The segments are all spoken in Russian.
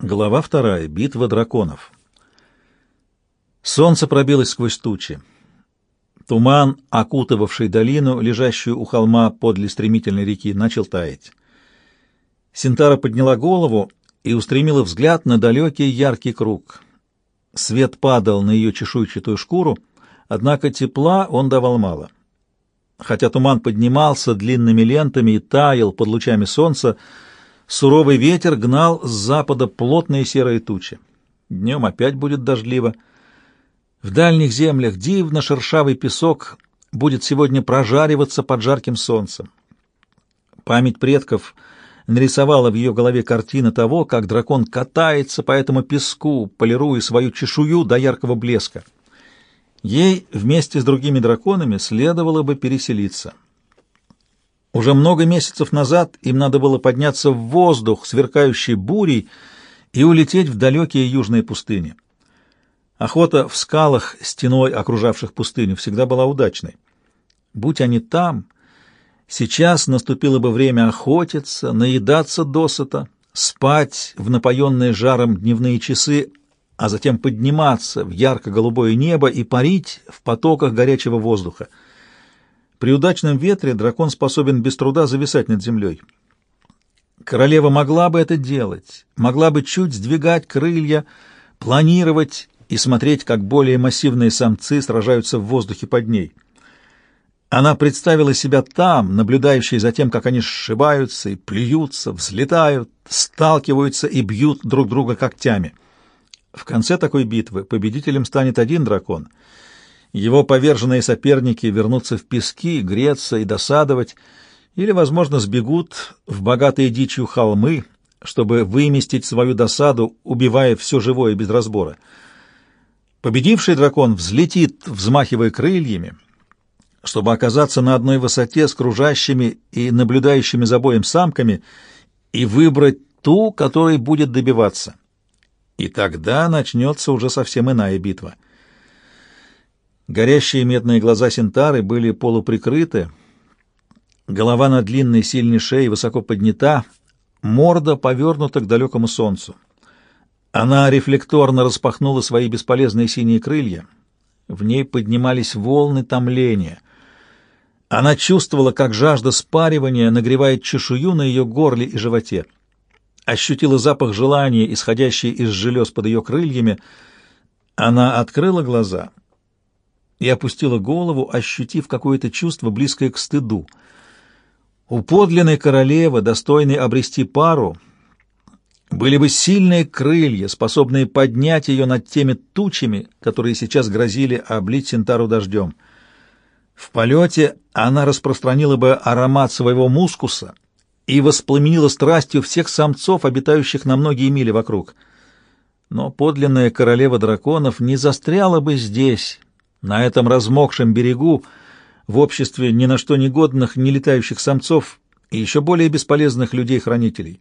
Глава вторая. Битва драконов. Солнце пробилось сквозь тучи. Туман, окутывавший долину, лежащую у холма подле стремительной реки, начал таять. Синтара подняла голову и устремила взгляд на далекий яркий круг. Свет падал на ее чешуйчатую шкуру, однако тепла он давал мало. Хотя туман поднимался длинными лентами и таял под лучами солнца, Суровый ветер гнал с запада плотные серые тучи. Днем опять будет дождливо. В дальних землях дивно шершавый песок будет сегодня прожариваться под жарким солнцем. Память предков нарисовала в ее голове картины того, как дракон катается по этому песку, полируя свою чешую до яркого блеска. Ей вместе с другими драконами следовало бы переселиться. Уже много месяцев назад им надо было подняться в воздух, сверкающий бурей, и улететь в далекие южные пустыни. Охота в скалах, стеной окружавших пустыню, всегда была удачной. Будь они там, сейчас наступило бы время охотиться, наедаться досыта, спать в напоенные жаром дневные часы, а затем подниматься в ярко-голубое небо и парить в потоках горячего воздуха — при удачном ветре дракон способен без труда зависать над землей. Королева могла бы это делать, могла бы чуть сдвигать крылья, планировать и смотреть, как более массивные самцы сражаются в воздухе под ней. Она представила себя там, наблюдающей за тем, как они сшибаются и плюются, взлетают, сталкиваются и бьют друг друга когтями. В конце такой битвы победителем станет один дракон — его поверженные соперники вернутся в пески, греться и досадовать, или, возможно, сбегут в богатые дичью холмы, чтобы выместить свою досаду, убивая все живое без разбора. Победивший дракон взлетит, взмахивая крыльями, чтобы оказаться на одной высоте с кружащими и наблюдающими за боем самками и выбрать ту, которой будет добиваться. И тогда начнется уже совсем иная битва — Горящие медные глаза Синтары были полуприкрыты, голова на длинной сильной шее высоко поднята, морда повернута к далекому солнцу. Она рефлекторно распахнула свои бесполезные синие крылья. В ней поднимались волны томления. Она чувствовала, как жажда спаривания нагревает чешую на ее горле и животе. Ощутила запах желания, исходящий из желез под ее крыльями. Она открыла глаза — и опустила голову, ощутив какое-то чувство, близкое к стыду. У подлинной королевы, достойной обрести пару, были бы сильные крылья, способные поднять ее над теми тучами, которые сейчас грозили облить Синтару дождем. В полете она распространила бы аромат своего мускуса и воспламенила страстью всех самцов, обитающих на многие мили вокруг. Но подлинная королева драконов не застряла бы здесь, на этом размокшем берегу, в обществе ни на что негодных, не летающих самцов и еще более бесполезных людей-хранителей.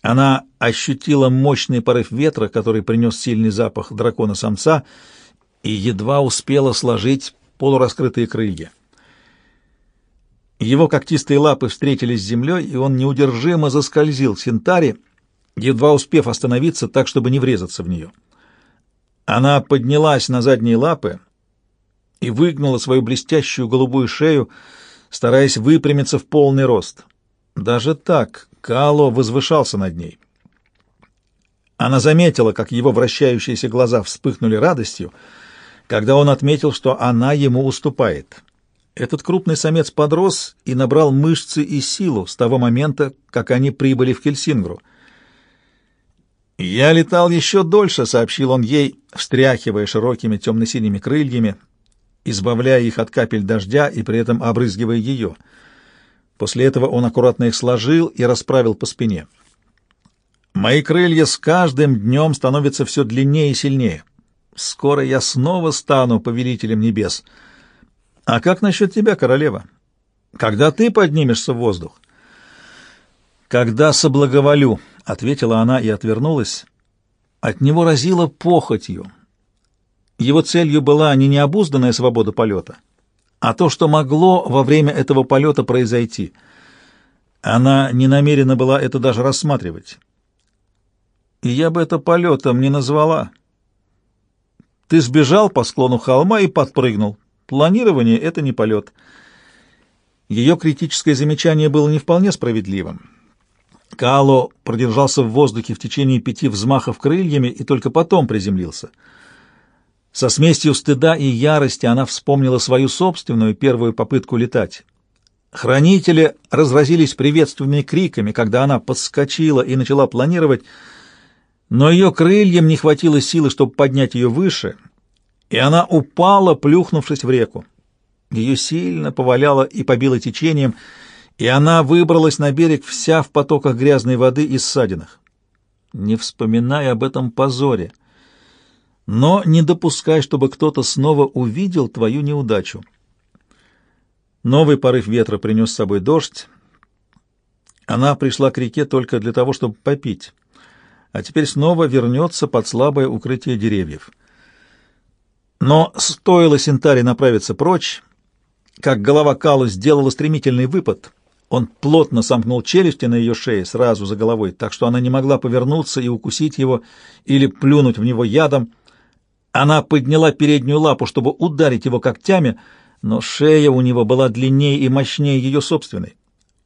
Она ощутила мощный порыв ветра, который принес сильный запах дракона-самца, и едва успела сложить полураскрытые крылья. Его когтистые лапы встретились с землей, и он неудержимо заскользил к Синтаре, едва успев остановиться так, чтобы не врезаться в нее. Она поднялась на задние лапы и выгнула свою блестящую голубую шею, стараясь выпрямиться в полный рост. Даже так Кало возвышался над ней. Она заметила, как его вращающиеся глаза вспыхнули радостью, когда он отметил, что она ему уступает. Этот крупный самец подрос и набрал мышцы и силу с того момента, как они прибыли в Хельсингру — «Я летал еще дольше», — сообщил он ей, встряхивая широкими темно-синими крыльями, избавляя их от капель дождя и при этом обрызгивая ее. После этого он аккуратно их сложил и расправил по спине. «Мои крылья с каждым днем становятся все длиннее и сильнее. Скоро я снова стану повелителем небес. А как насчет тебя, королева? Когда ты поднимешься в воздух?» «Когда соблаговолю», — ответила она и отвернулась. От него разило похотью. Его целью была не необузданная свобода полета, а то, что могло во время этого полета произойти. Она не намерена была это даже рассматривать. и я бы это полетом не назвала. Ты сбежал по склону холма и подпрыгнул. Планирование — это не полет. Ее критическое замечание было не вполне справедливым. Кало продержался в воздухе в течение пяти взмахов крыльями и только потом приземлился. Со смесью стыда и ярости она вспомнила свою собственную первую попытку летать. Хранители разразились приветственными криками, когда она подскочила и начала планировать, но ее крыльям не хватило силы, чтобы поднять ее выше, и она упала, плюхнувшись в реку. Ее сильно поваляло и побило течением, и она выбралась на берег вся в потоках грязной воды и ссадинах. Не вспоминай об этом позоре, но не допускай, чтобы кто-то снова увидел твою неудачу. Новый порыв ветра принес с собой дождь. Она пришла к реке только для того, чтобы попить, а теперь снова вернется под слабое укрытие деревьев. Но стоило Синтаре направиться прочь, как голова Калу сделала стремительный выпад. Он плотно сомкнул челюсти на ее шее сразу за головой, так что она не могла повернуться и укусить его или плюнуть в него ядом. Она подняла переднюю лапу, чтобы ударить его когтями — но шея у него была длиннее и мощнее ее собственной.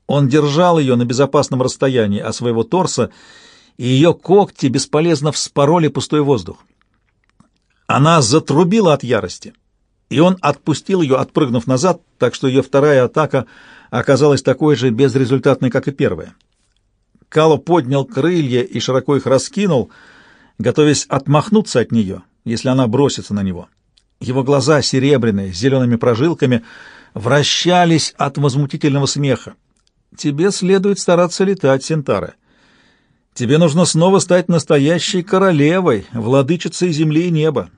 Он держал ее на безопасном расстоянии от своего торса, и ее когти бесполезно вспороли пустой воздух. Она затрубила от ярости, и он отпустил ее, отпрыгнув назад, так что ее вторая атака оказалась такой же безрезультатной, как и первая. Кало поднял крылья и широко их раскинул, готовясь отмахнуться от нее, если она бросится на него. Его глаза, серебряные, с зелеными прожилками, вращались от возмутительного смеха. «Тебе следует стараться летать, Сентара. Тебе нужно снова стать настоящей королевой, владычицей земли и неба.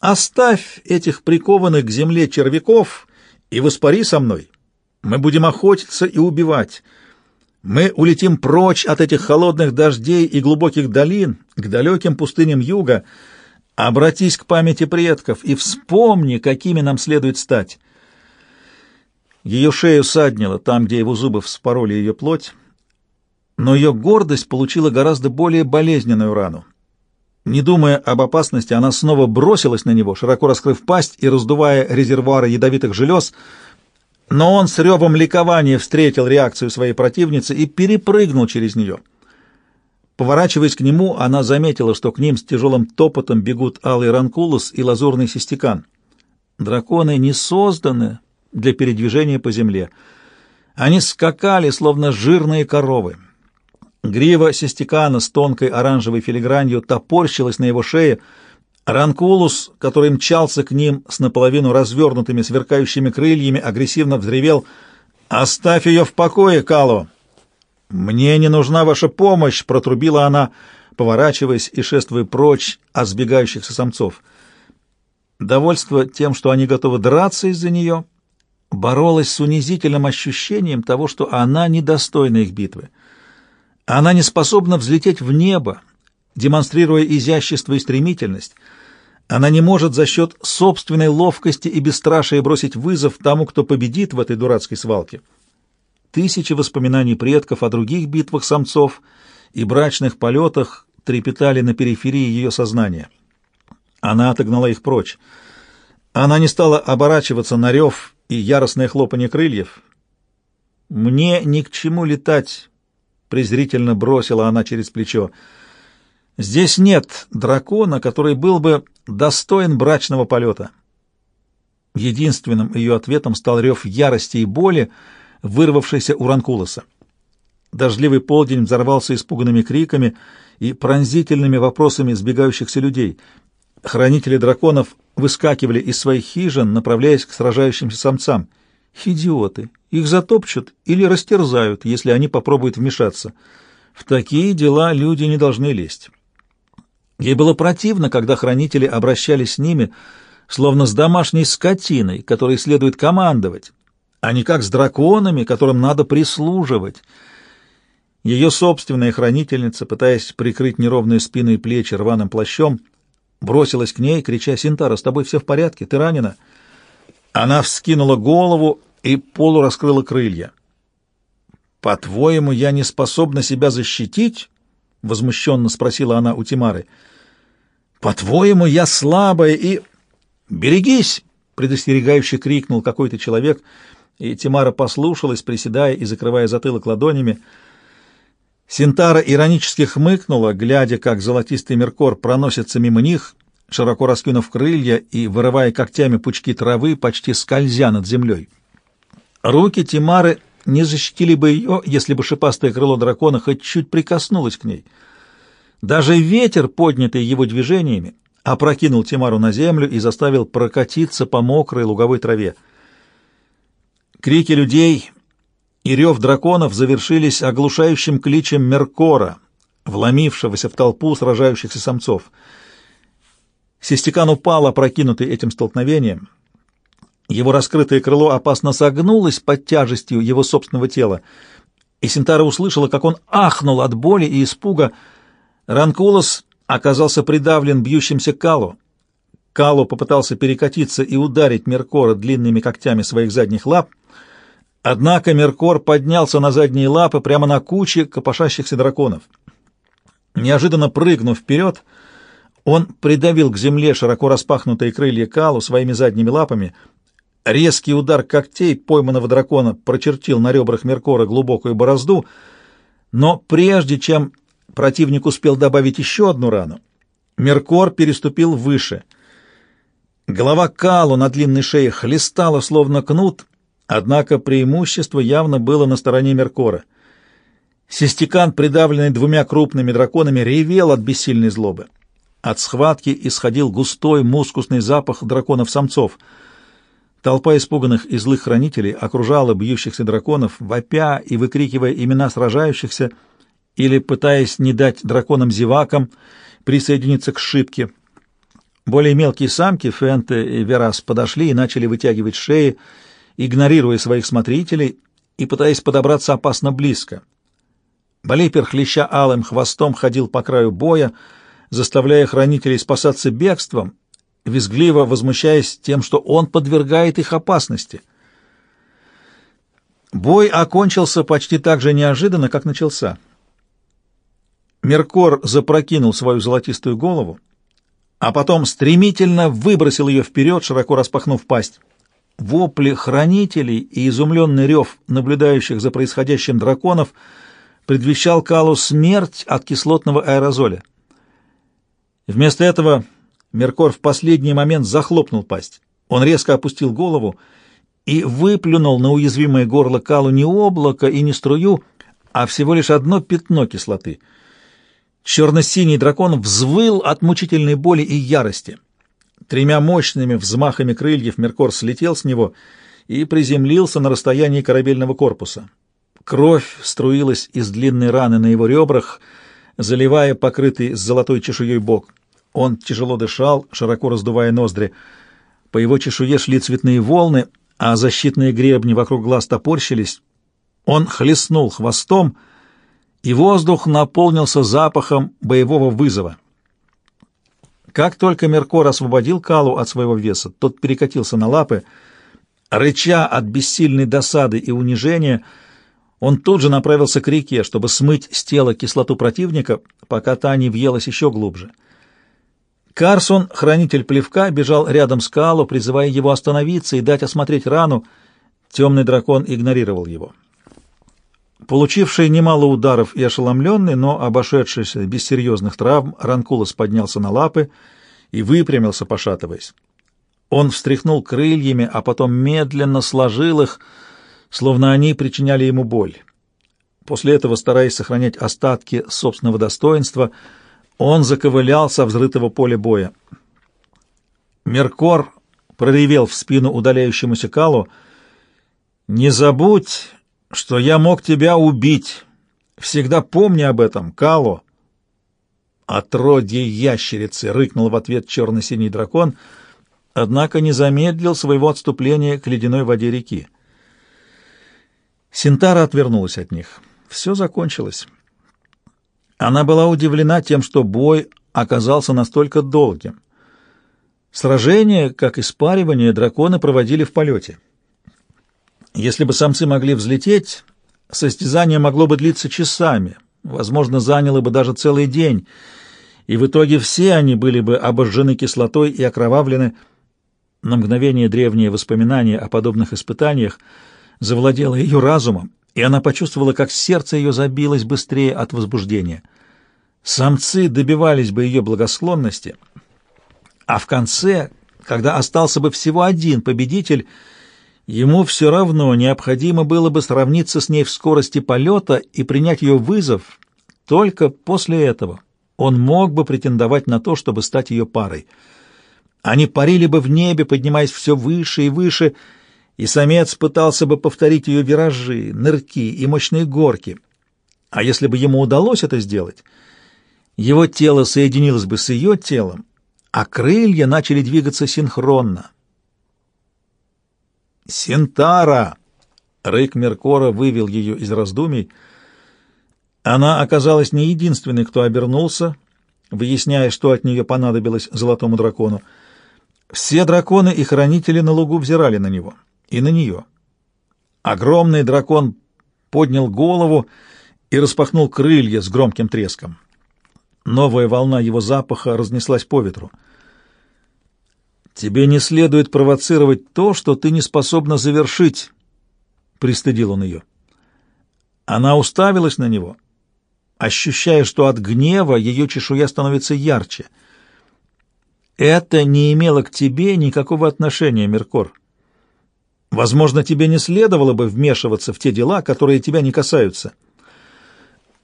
Оставь этих прикованных к земле червяков и воспари со мной. Мы будем охотиться и убивать». Мы улетим прочь от этих холодных дождей и глубоких долин к далеким пустыням юга, Обратись к памяти предков и вспомни, какими нам следует стать. Ее шею саднило там, где его зубы вспороли ее плоть, но ее гордость получила гораздо более болезненную рану. Не думая об опасности, она снова бросилась на него, широко раскрыв пасть и раздувая резервуары ядовитых желез, но он с ревом ликования встретил реакцию своей противницы и перепрыгнул через нее — Поворачиваясь к нему, она заметила, что к ним с тяжелым топотом бегут алый ранкулус и лазурный систекан. Драконы не созданы для передвижения по земле. Они скакали, словно жирные коровы. Грива систекана с тонкой оранжевой филигранью топорщилась на его шее. Ранкулус, который мчался к ним с наполовину развернутыми сверкающими крыльями, агрессивно взревел «Оставь ее в покое, Кало!» «Мне не нужна ваша помощь!» — протрубила она, поворачиваясь и шествуя прочь от сбегающихся самцов. Довольство тем, что они готовы драться из-за нее, боролось с унизительным ощущением того, что она недостойна их битвы. Она не способна взлететь в небо, демонстрируя изящество и стремительность. Она не может за счет собственной ловкости и бесстрашия бросить вызов тому, кто победит в этой дурацкой свалке. Тысячи воспоминаний предков о других битвах самцов и брачных полетах трепетали на периферии ее сознания. Она отогнала их прочь. Она не стала оборачиваться на рев и яростное хлопанье крыльев. «Мне ни к чему летать», — презрительно бросила она через плечо. «Здесь нет дракона, который был бы достоин брачного полета». Единственным ее ответом стал рев ярости и боли, — вырвавшийся у Ранкулоса. Дождливый полдень взорвался испуганными криками и пронзительными вопросами сбегающихся людей. Хранители драконов выскакивали из своих хижин, направляясь к сражающимся самцам. Идиоты! Их затопчут или растерзают, если они попробуют вмешаться. В такие дела люди не должны лезть. Ей было противно, когда хранители обращались с ними, словно с домашней скотиной, которой следует командовать, а не как с драконами, которым надо прислуживать. Ее собственная хранительница, пытаясь прикрыть неровные спины и плечи рваным плащом, бросилась к ней, крича «Синтара, с тобой все в порядке? Ты ранена?» Она вскинула голову и полураскрыла крылья. «По-твоему, я не способна себя защитить?» — возмущенно спросила она у Тимары. «По-твоему, я слабая и...» «Берегись!» — предостерегающе крикнул какой-то человек, и Тимара послушалась, приседая и закрывая затылок ладонями. Синтара иронически хмыкнула, глядя, как золотистый меркор проносится мимо них, широко раскинув крылья и вырывая когтями пучки травы, почти скользя над землей. Руки Тимары не защитили бы ее, если бы шипастое крыло дракона хоть чуть прикоснулось к ней. Даже ветер, поднятый его движениями, опрокинул Тимару на землю и заставил прокатиться по мокрой луговой траве. Крики людей и рев драконов завершились оглушающим кличем Меркора, вломившегося в толпу сражающихся самцов. Систекан упал, опрокинутый этим столкновением — его раскрытое крыло опасно согнулось под тяжестью его собственного тела, и Синтара услышала, как он ахнул от боли и испуга. Ранкулос оказался придавлен бьющимся Калу. Калу попытался перекатиться и ударить Меркора длинными когтями своих задних лап, однако Меркор поднялся на задние лапы прямо на куче копошащихся драконов. Неожиданно прыгнув вперед, он придавил к земле широко распахнутые крылья Калу своими задними лапами — Резкий удар когтей пойманного дракона прочертил на ребрах Меркора глубокую борозду, но прежде чем противник успел добавить еще одну рану, Меркор переступил выше. Голова Калу на длинной шее хлестала, словно кнут, однако преимущество явно было на стороне Меркора. Систекан, придавленный двумя крупными драконами, ревел от бессильной злобы. От схватки исходил густой мускусный запах драконов-самцов — Толпа испуганных и злых хранителей окружала бьющихся драконов, вопя и выкрикивая имена сражающихся или пытаясь не дать драконам-зевакам присоединиться к шибке. Более мелкие самки, Фенте и Верас, подошли и начали вытягивать шеи, игнорируя своих смотрителей и пытаясь подобраться опасно близко. Болейпер, хлеща алым хвостом, ходил по краю боя, заставляя хранителей спасаться бегством визгливо возмущаясь тем, что он подвергает их опасности. Бой окончился почти так же неожиданно, как начался. Меркор запрокинул свою золотистую голову, а потом стремительно выбросил ее вперед, широко распахнув пасть. Вопли хранителей и изумленный рев наблюдающих за происходящим драконов предвещал Калу смерть от кислотного аэрозоля. Вместо этого Меркор в последний момент захлопнул пасть. Он резко опустил голову и выплюнул на уязвимое горло Калу не облако и не струю, а всего лишь одно пятно кислоты. Черно-синий дракон взвыл от мучительной боли и ярости. Тремя мощными взмахами крыльев Меркор слетел с него и приземлился на расстоянии корабельного корпуса. Кровь струилась из длинной раны на его ребрах, заливая покрытый с золотой чешуей бок. Он тяжело дышал, широко раздувая ноздри. По его чешуе шли цветные волны, а защитные гребни вокруг глаз топорщились. Он хлестнул хвостом, и воздух наполнился запахом боевого вызова. Как только Меркор освободил Калу от своего веса, тот перекатился на лапы. Рыча от бессильной досады и унижения, он тут же направился к реке, чтобы смыть с тела кислоту противника, пока та не въелась еще глубже. Карсон, хранитель плевка, бежал рядом с Калу, призывая его остановиться и дать осмотреть рану. Темный дракон игнорировал его. Получивший немало ударов и ошеломленный, но обошедшийся без серьезных травм, Ранкулос поднялся на лапы и выпрямился, пошатываясь. Он встряхнул крыльями, а потом медленно сложил их, словно они причиняли ему боль. После этого, стараясь сохранять остатки собственного достоинства, — он заковылял со взрытого поля боя. Меркор проревел в спину удаляющемуся Калу. «Не забудь, что я мог тебя убить. Всегда помни об этом, Кало!» «Отродье ящерицы!» — рыкнул в ответ черно-синий дракон, однако не замедлил своего отступления к ледяной воде реки. Синтара отвернулась от них. Все закончилось. Она была удивлена тем, что бой оказался настолько долгим. Сражение, как и спаривание, драконы проводили в полете. Если бы самцы могли взлететь, состязание могло бы длиться часами, возможно, заняло бы даже целый день, и в итоге все они были бы обожжены кислотой и окровавлены. На мгновение древнее воспоминание о подобных испытаниях завладело ее разумом, и она почувствовала, как сердце ее забилось быстрее от возбуждения. Самцы добивались бы ее благосклонности, а в конце, когда остался бы всего один победитель, ему все равно необходимо было бы сравниться с ней в скорости полета и принять ее вызов. Только после этого он мог бы претендовать на то, чтобы стать ее парой. Они парили бы в небе, поднимаясь все выше и выше, и самец пытался бы повторить ее виражи, нырки и мощные горки. А если бы ему удалось это сделать, его тело соединилось бы с ее телом, а крылья начали двигаться синхронно. «Синтара!» — рык Меркора вывел ее из раздумий. Она оказалась не единственной, кто обернулся, выясняя, что от нее понадобилось золотому дракону. Все драконы и хранители на лугу взирали на него и на нее. Огромный дракон поднял голову и распахнул крылья с громким треском. Новая волна его запаха разнеслась по ветру. «Тебе не следует провоцировать то, что ты не способна завершить», — пристыдил он ее. Она уставилась на него, ощущая, что от гнева ее чешуя становится ярче. «Это не имело к тебе никакого отношения, Меркор. Возможно, тебе не следовало бы вмешиваться в те дела, которые тебя не касаются».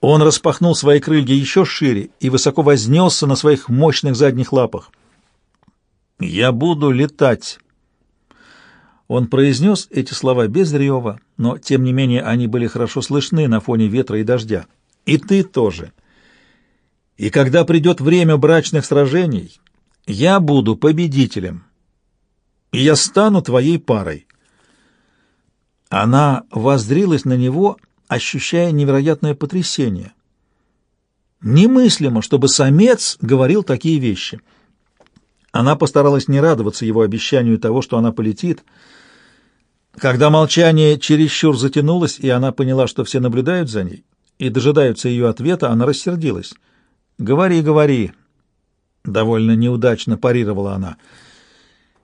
Он распахнул свои крылья еще шире и высоко вознесся на своих мощных задних лапах. «Я буду летать». Он произнес эти слова без рева, но, тем не менее, они были хорошо слышны на фоне ветра и дождя. «И ты тоже. И когда придет время брачных сражений, я буду победителем, и я стану твоей парой». Она воззрилась на него, ощущая невероятное потрясение. Немыслимо, чтобы самец говорил такие вещи — она постаралась не радоваться его обещанию того, что она полетит. Когда молчание чересчур затянулось, и она поняла, что все наблюдают за ней и дожидаются ее ответа, она рассердилась. «Говори, говори!» Довольно неудачно парировала она.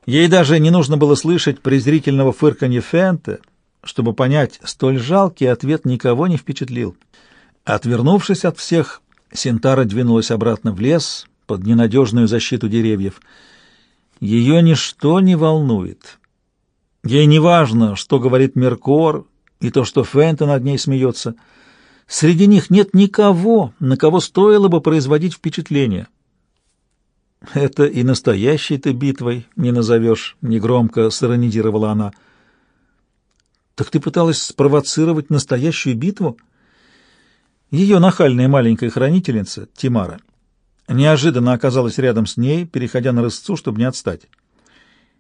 Ей даже не нужно было слышать презрительного фырканья Фенте, чтобы понять, столь жалкий ответ никого не впечатлил. Отвернувшись от всех, Синтара двинулась обратно в лес — под ненадежную защиту деревьев. Ее ничто не волнует. Ей не важно, что говорит Меркор, и то, что Фентон над ней смеется. Среди них нет никого, на кого стоило бы производить впечатление. «Это и настоящей-то битвой не назовешь», — негромко сиронизировала она. «Так ты пыталась спровоцировать настоящую битву?» Ее нахальная маленькая хранительница, Тимара, неожиданно оказалась рядом с ней, переходя на рысцу, чтобы не отстать.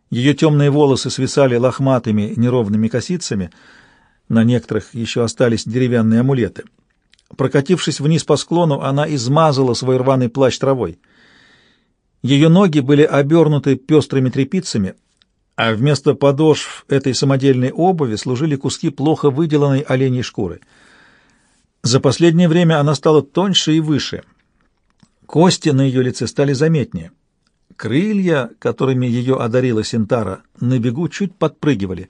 Ее темные волосы свисали лохматыми неровными косицами, на некоторых еще остались деревянные амулеты. Прокатившись вниз по склону, она измазала свой рваный плащ травой. Ее ноги были обернуты пестрыми тряпицами, а вместо подошв этой самодельной обуви служили куски плохо выделанной оленьей шкуры. За последнее время она стала тоньше и выше — Кости на ее лице стали заметнее. Крылья, которыми ее одарила Синтара, на бегу чуть подпрыгивали.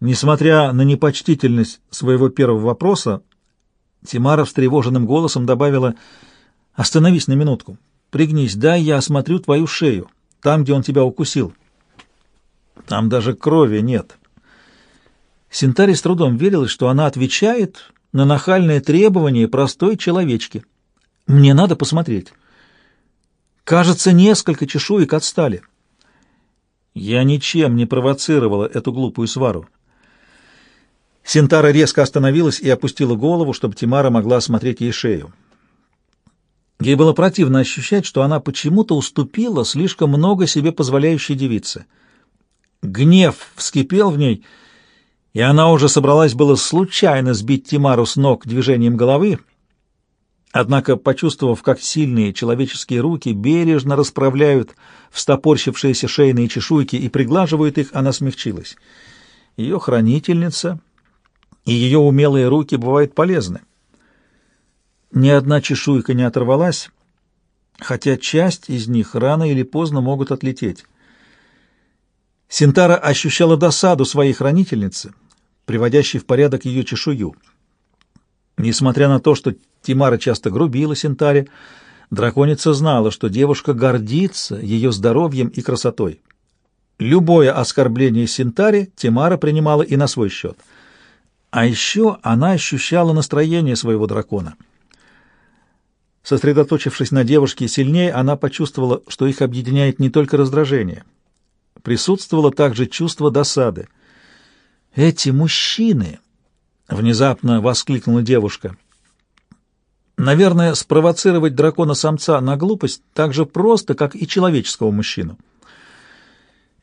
Несмотря на непочтительность своего первого вопроса, Тимара встревоженным голосом добавила «Остановись на минутку, пригнись, дай я осмотрю твою шею, там, где он тебя укусил». Там даже крови нет. Синтаре с трудом верилось, что она отвечает на нахальные требования простой человечки. Мне надо посмотреть. Кажется, несколько чешуек отстали. Я ничем не провоцировала эту глупую свару. Синтара резко остановилась и опустила голову, чтобы Тимара могла осмотреть ей шею. Ей было противно ощущать, что она почему-то уступила слишком много себе позволяющей девице. Гнев вскипел в ней, и она уже собралась было случайно сбить Тимару с ног движением головы, Однако, почувствовав, как сильные человеческие руки бережно расправляют встопорщившиеся шейные чешуйки и приглаживают их, она смягчилась. Ее хранительница и ее умелые руки бывают полезны. ни одна чешуйка не оторвалась, хотя часть из них рано или поздно могут отлететь. Синтара ощущала досаду своей хранительницы, приводящей в порядок ее чешую. Несмотря на то, что Тимара часто грубила Синтаре, драконица знала, что девушка гордится ее здоровьем и красотой. Любое оскорбление Синтаре Тимара принимала и на свой счет. А еще она ощущала настроение своего дракона. Сосредоточившись на девушке сильнее, она почувствовала, что их объединяет не только раздражение. Присутствовало также чувство досады. «Эти мужчины!» — внезапно воскликнула девушка. «Наверное, спровоцировать дракона-самца на глупость так же просто, как и человеческого мужчину».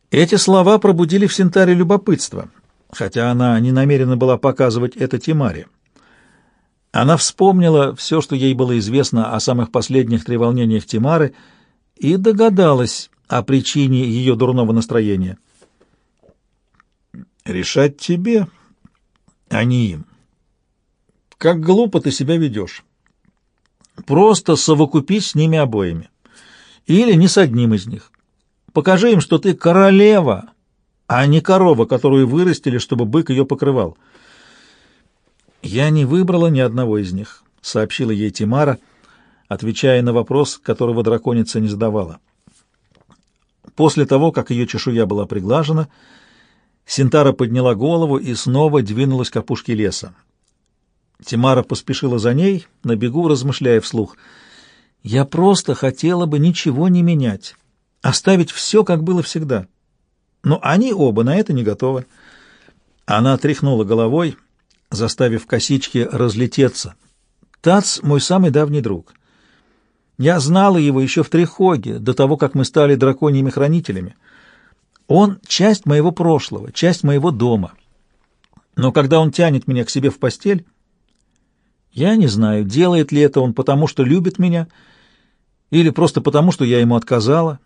Эти слова пробудили в Синтаре любопытство, хотя она не намерена была показывать это Тимаре. Она вспомнила все, что ей было известно о самых последних треволнениях Тимары, и догадалась о причине ее дурного настроения. «Решать тебе, а не им. Как глупо ты себя ведешь. Просто совокупись с ними обоими. Или не с одним из них. Покажи им, что ты королева, а не корова, которую вырастили, чтобы бык ее покрывал. Я не выбрала ни одного из них, сообщила ей Тимара, отвечая на вопрос, которого драконица не задавала. После того, как ее чешуя была приглажена, Синтара подняла голову и снова двинулась к опушке леса. Тимара поспешила за ней, на бегу размышляя вслух. «Я просто хотела бы ничего не менять» оставить все, как было всегда. Но они оба на это не готовы. Она тряхнула головой, заставив косички разлететься. Тац — мой самый давний друг. Я знала его еще в Трехоге, до того, как мы стали драконьими хранителями. Он — часть моего прошлого, часть моего дома. Но когда он тянет меня к себе в постель, я не знаю, делает ли это он потому, что любит меня, или просто потому, что я ему отказала.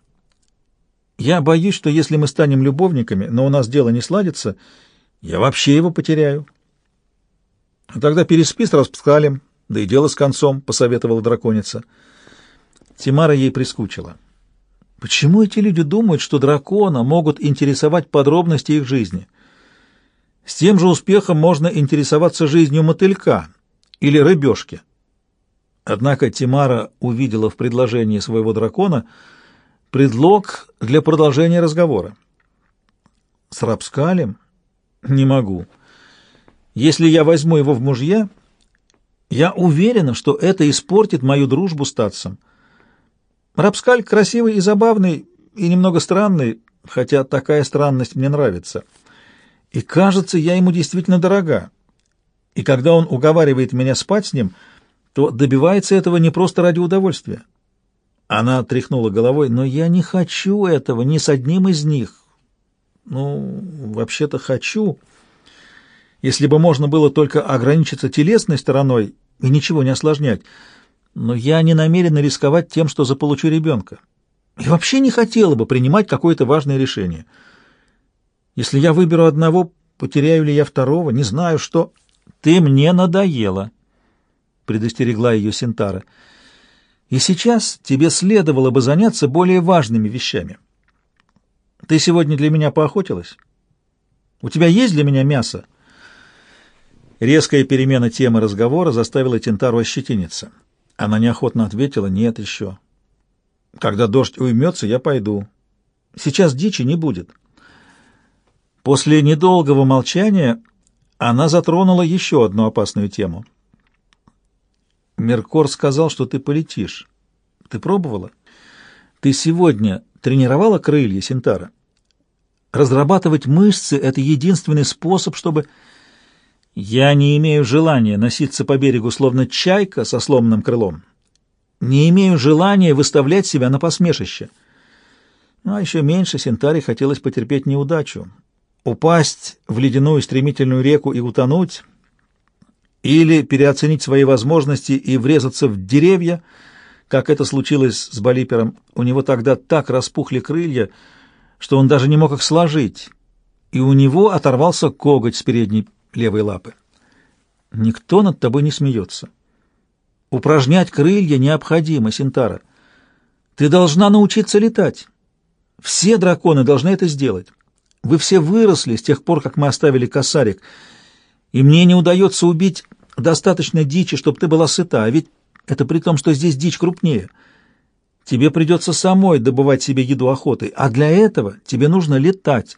Я боюсь, что если мы станем любовниками, но у нас дело не сладится, я вообще его потеряю. А тогда переспи с Распскалем, да и дело с концом, — посоветовала драконица. Тимара ей прискучила. Почему эти люди думают, что дракона могут интересовать подробности их жизни? С тем же успехом можно интересоваться жизнью мотылька или рыбешки. Однако Тимара увидела в предложении своего дракона — предлог для продолжения разговора. С Рапскалем? Не могу. Если я возьму его в мужья, я уверена, что это испортит мою дружбу с Татсом. Рапскаль красивый и забавный, и немного странный, хотя такая странность мне нравится. И кажется, я ему действительно дорога. И когда он уговаривает меня спать с ним, то добивается этого не просто ради удовольствия. Она тряхнула головой, но я не хочу этого ни с одним из них. Ну, вообще-то хочу. Если бы можно было только ограничиться телесной стороной и ничего не осложнять. Но я не намерена рисковать тем, что заполучу ребенка. И вообще не хотела бы принимать какое-то важное решение. Если я выберу одного, потеряю ли я второго, не знаю, что... Ты мне надоела, — предостерегла ее Синтара. — и сейчас тебе следовало бы заняться более важными вещами. Ты сегодня для меня поохотилась? У тебя есть для меня мясо?» Резкая перемена темы разговора заставила Тентару ощетиниться. Она неохотно ответила «нет еще». «Когда дождь уймется, я пойду. Сейчас дичи не будет». После недолгого молчания она затронула еще одну опасную тему — Меркор сказал, что ты полетишь. Ты пробовала? Ты сегодня тренировала крылья, Синтара? Разрабатывать мышцы — это единственный способ, чтобы... Я не имею желания носиться по берегу, словно чайка со сломанным крылом. Не имею желания выставлять себя на посмешище. Ну, а еще меньше Синтаре хотелось потерпеть неудачу. Упасть в ледяную стремительную реку и утонуть или переоценить свои возможности и врезаться в деревья, как это случилось с Болипером. У него тогда так распухли крылья, что он даже не мог их сложить, и у него оторвался коготь с передней левой лапы. Никто над тобой не смеется. Упражнять крылья необходимо, Синтара. Ты должна научиться летать. Все драконы должны это сделать. Вы все выросли с тех пор, как мы оставили косарик, и мне не удается убить достаточно дичи, чтобы ты была сыта, а ведь это при том, что здесь дичь крупнее. Тебе придется самой добывать себе еду охотой, а для этого тебе нужно летать.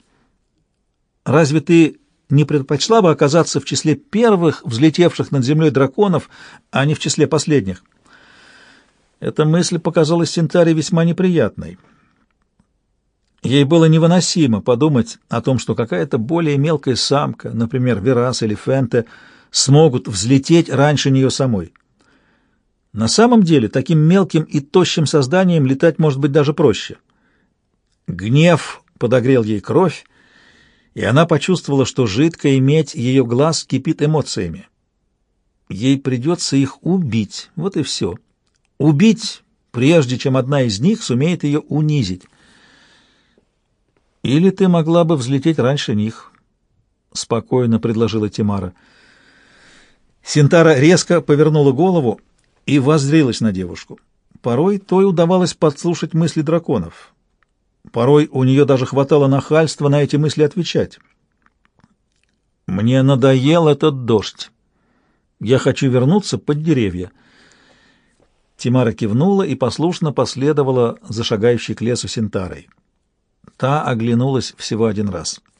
Разве ты не предпочла бы оказаться в числе первых взлетевших над землей драконов, а не в числе последних? Эта мысль показалась Синтаре весьма неприятной. Ей было невыносимо подумать о том, что какая-то более мелкая самка, например, Верас или Фенте, смогут взлететь раньше нее самой. На самом деле, таким мелким и тощим созданием летать может быть даже проще. Гнев подогрел ей кровь, и она почувствовала, что жидкая медь ее глаз кипит эмоциями. Ей придется их убить, вот и все. Убить, прежде чем одна из них сумеет ее унизить. «Или ты могла бы взлететь раньше них», — спокойно предложила Тимара. Синтара резко повернула голову и воззрелась на девушку. Порой той удавалось подслушать мысли драконов. Порой у нее даже хватало нахальства на эти мысли отвечать. «Мне надоел этот дождь. Я хочу вернуться под деревья». Тимара кивнула и послушно последовала за шагающей к лесу Синтарой. Та оглянулась всего один раз —